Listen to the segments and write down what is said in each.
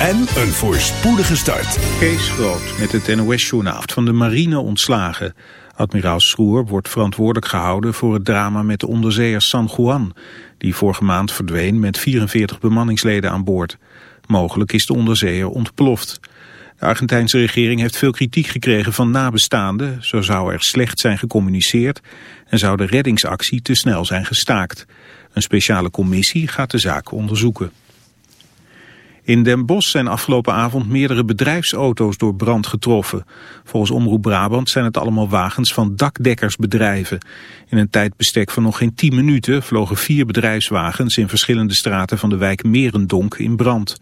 en een voorspoedige start. Kees Groot met het NOS-journaal van de marine ontslagen. Admiraal Schroer wordt verantwoordelijk gehouden voor het drama met de onderzeeër San Juan... die vorige maand verdween met 44 bemanningsleden aan boord. Mogelijk is de onderzeeër ontploft. De Argentijnse regering heeft veel kritiek gekregen van nabestaanden. Zo zou er slecht zijn gecommuniceerd en zou de reddingsactie te snel zijn gestaakt. Een speciale commissie gaat de zaak onderzoeken. In Den Bosch zijn afgelopen avond meerdere bedrijfsauto's door brand getroffen. Volgens Omroep Brabant zijn het allemaal wagens van dakdekkersbedrijven. In een tijdbestek van nog geen 10 minuten vlogen vier bedrijfswagens in verschillende straten van de wijk Merendonk in brand.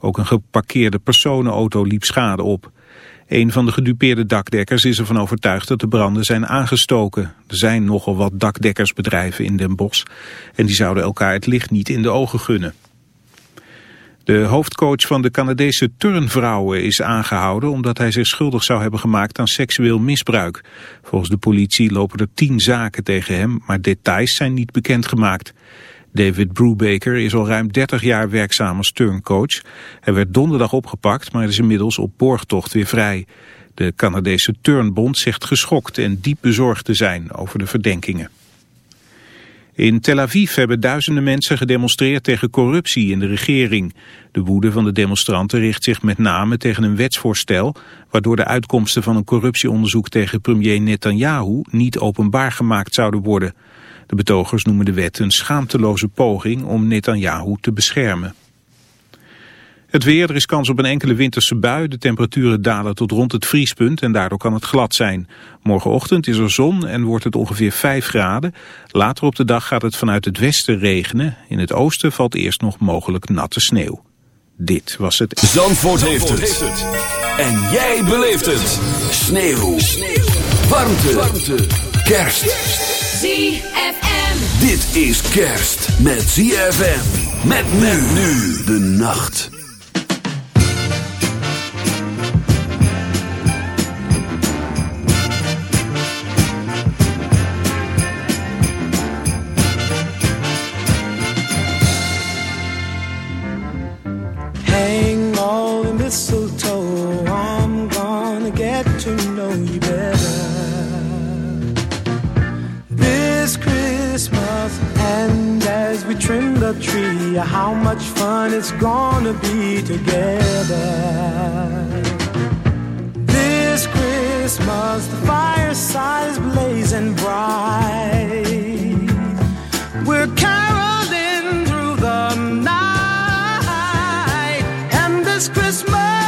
Ook een geparkeerde personenauto liep schade op. Een van de gedupeerde dakdekkers is ervan overtuigd dat de branden zijn aangestoken. Er zijn nogal wat dakdekkersbedrijven in Den Bosch en die zouden elkaar het licht niet in de ogen gunnen. De hoofdcoach van de Canadese turnvrouwen is aangehouden omdat hij zich schuldig zou hebben gemaakt aan seksueel misbruik. Volgens de politie lopen er tien zaken tegen hem, maar details zijn niet bekendgemaakt. David Brubaker is al ruim 30 jaar werkzaam als turncoach. Hij werd donderdag opgepakt, maar is inmiddels op borgtocht weer vrij. De Canadese Turnbond zegt geschokt en diep bezorgd te zijn over de verdenkingen. In Tel Aviv hebben duizenden mensen gedemonstreerd tegen corruptie in de regering. De woede van de demonstranten richt zich met name tegen een wetsvoorstel... waardoor de uitkomsten van een corruptieonderzoek tegen premier Netanyahu niet openbaar gemaakt zouden worden. De betogers noemen de wet een schaamteloze poging om Netanyahu te beschermen. Het weer, er is kans op een enkele winterse bui. De temperaturen dalen tot rond het vriespunt en daardoor kan het glad zijn. Morgenochtend is er zon en wordt het ongeveer 5 graden. Later op de dag gaat het vanuit het westen regenen. In het oosten valt eerst nog mogelijk natte sneeuw. Dit was het... Zandvoort, heeft, het. En jij beleeft het. Sneeuw. sneeuw. Warmte. Warmte. Kerst. ZFM. Dit is kerst met ZFM. Met men nu de nacht. We trim the tree, how much fun it's gonna be together. This Christmas, the fireside is blazing bright. We're caroling through the night, and this Christmas.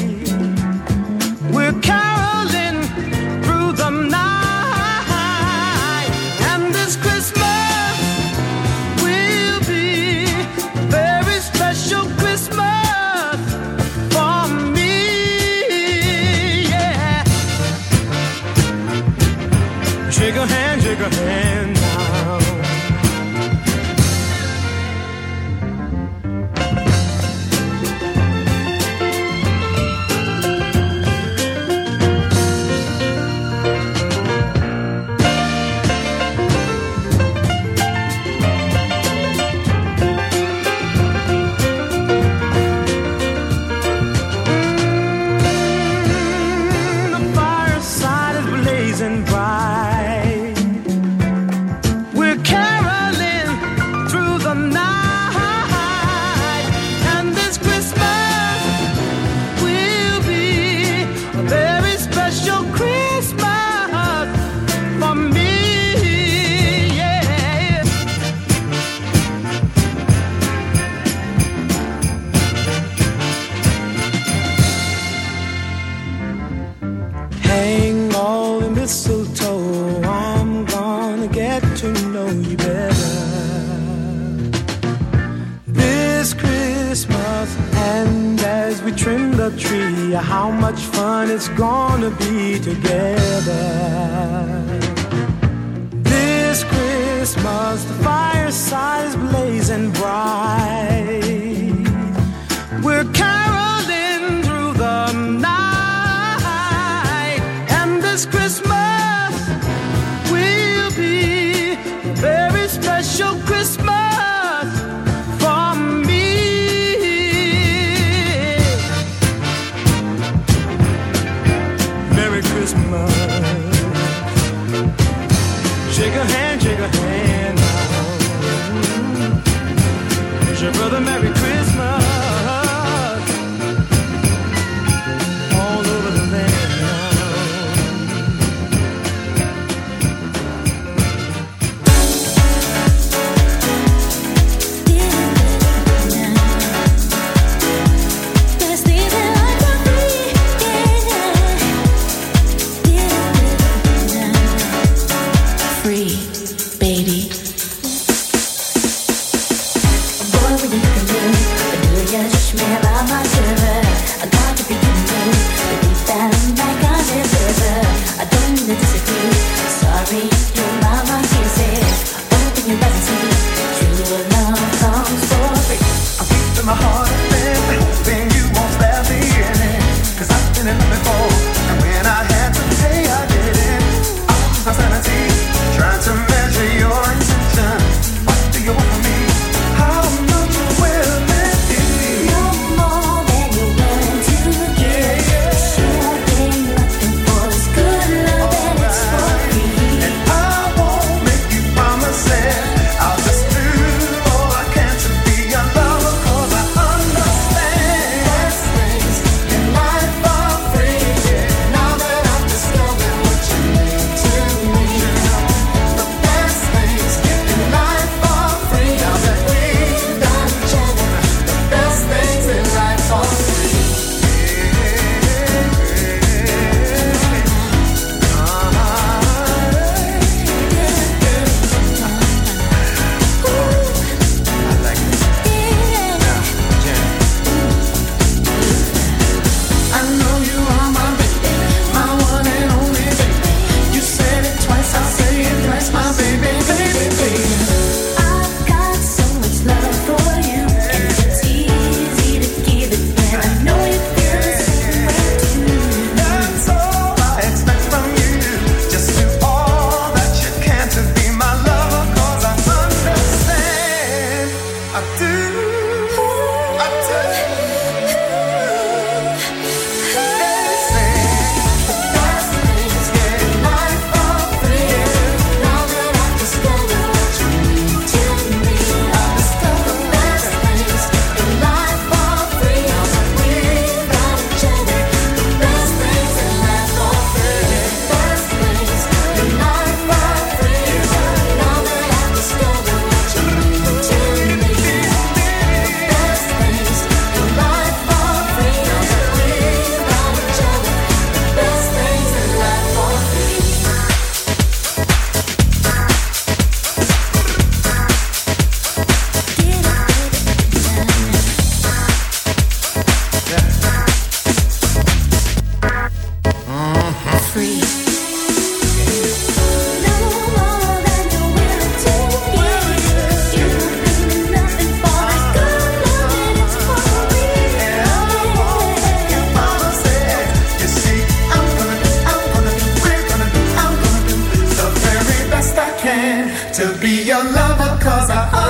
'Cause I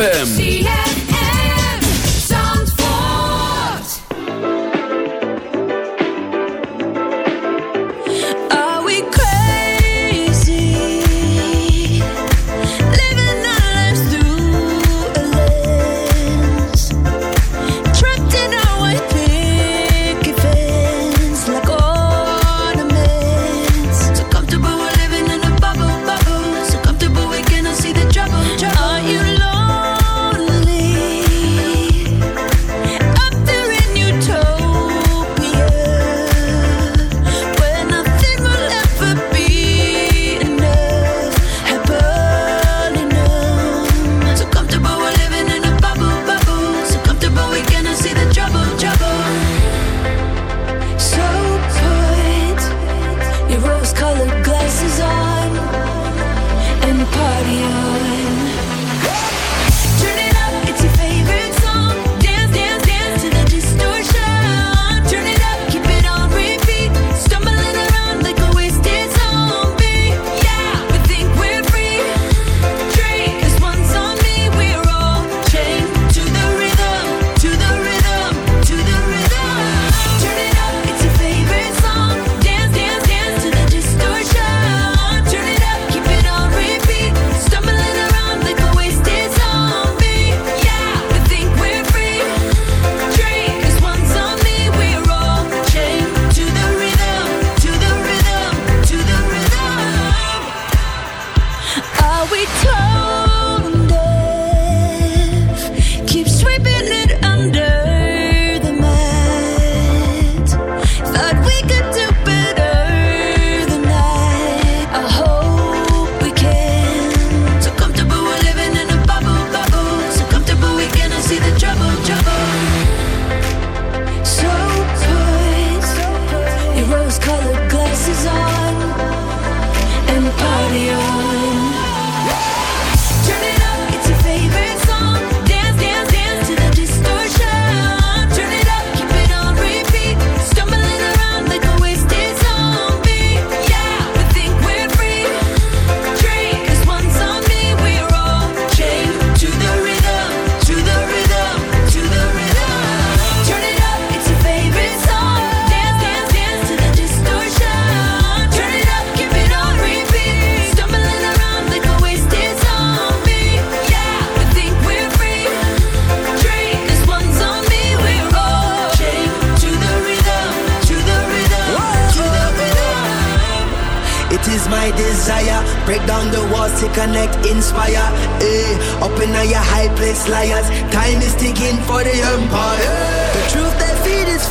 ZFM.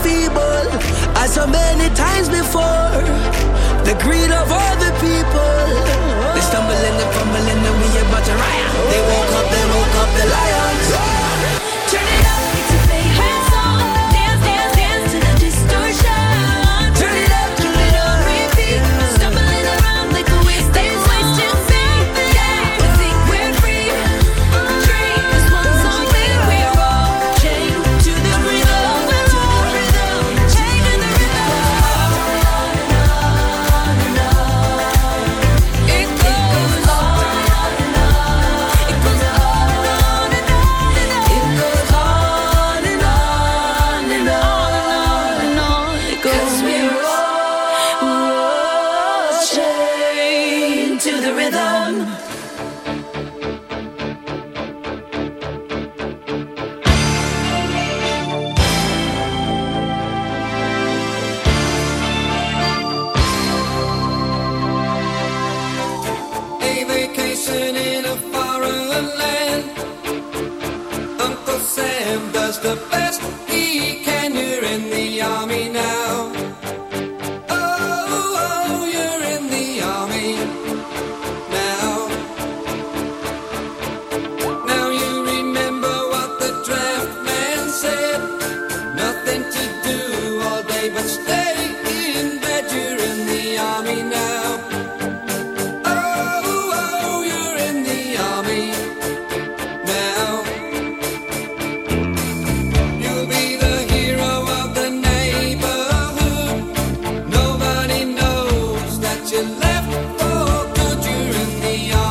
feeble as so many times before. The greed of other people. They stumble and they fumble and we about to riot. They won't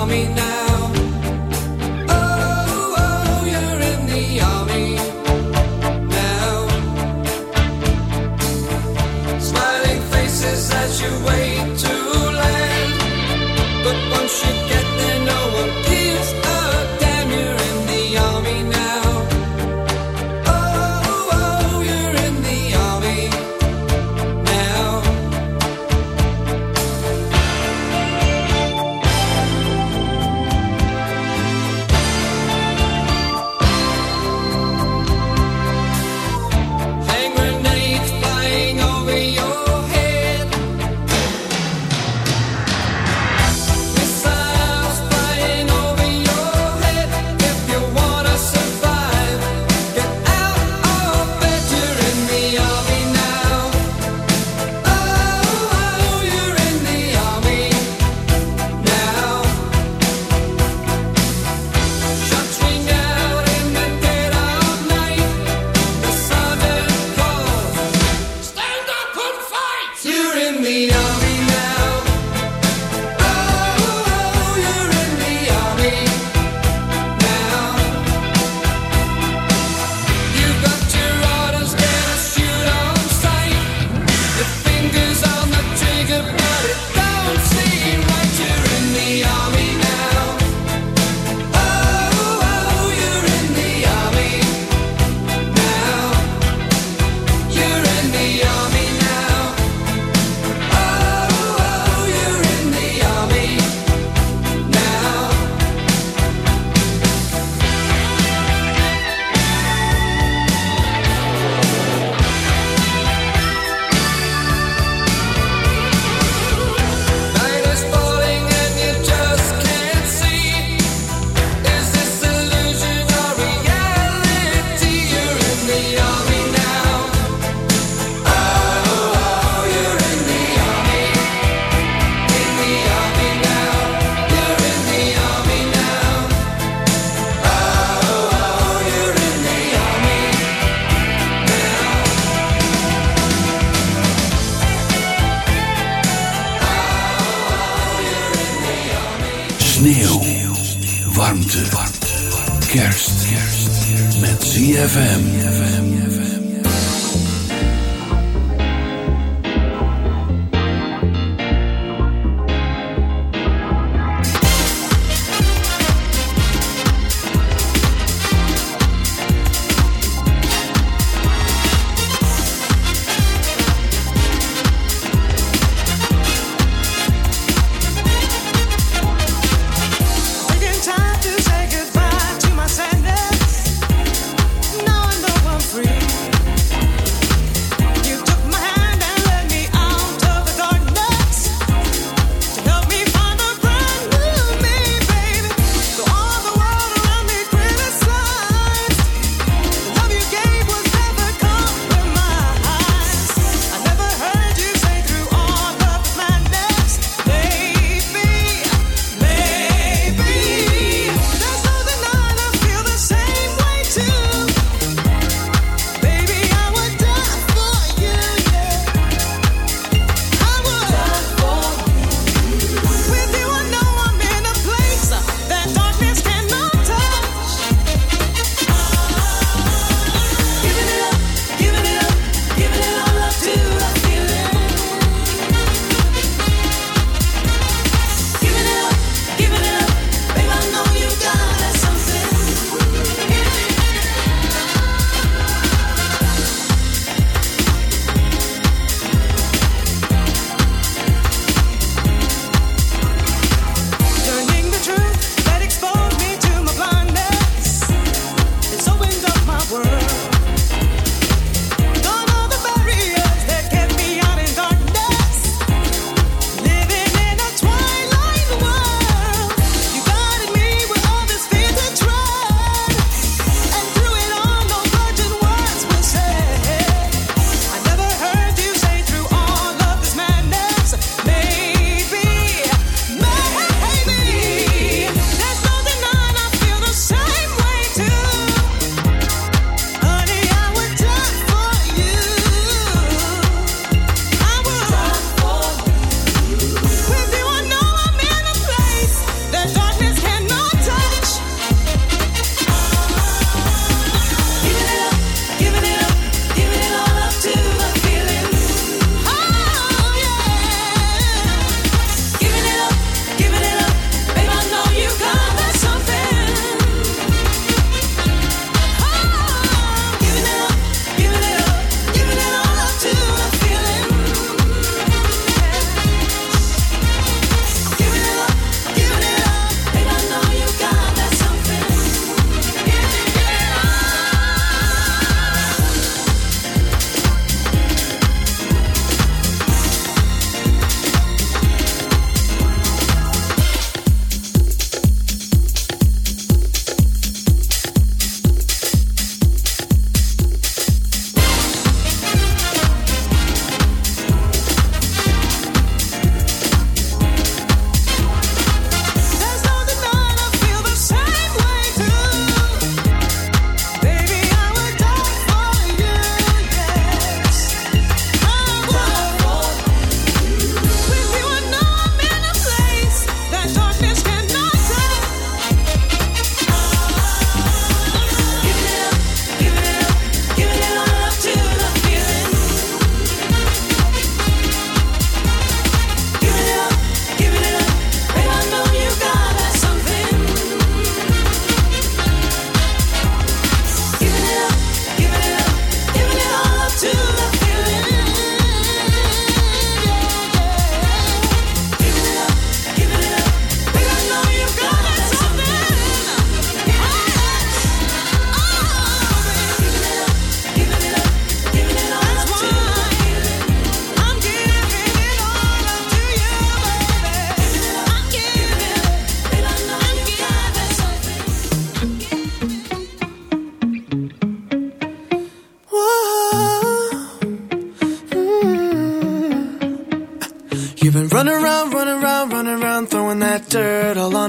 me now.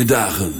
Fijne dagen.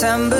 September.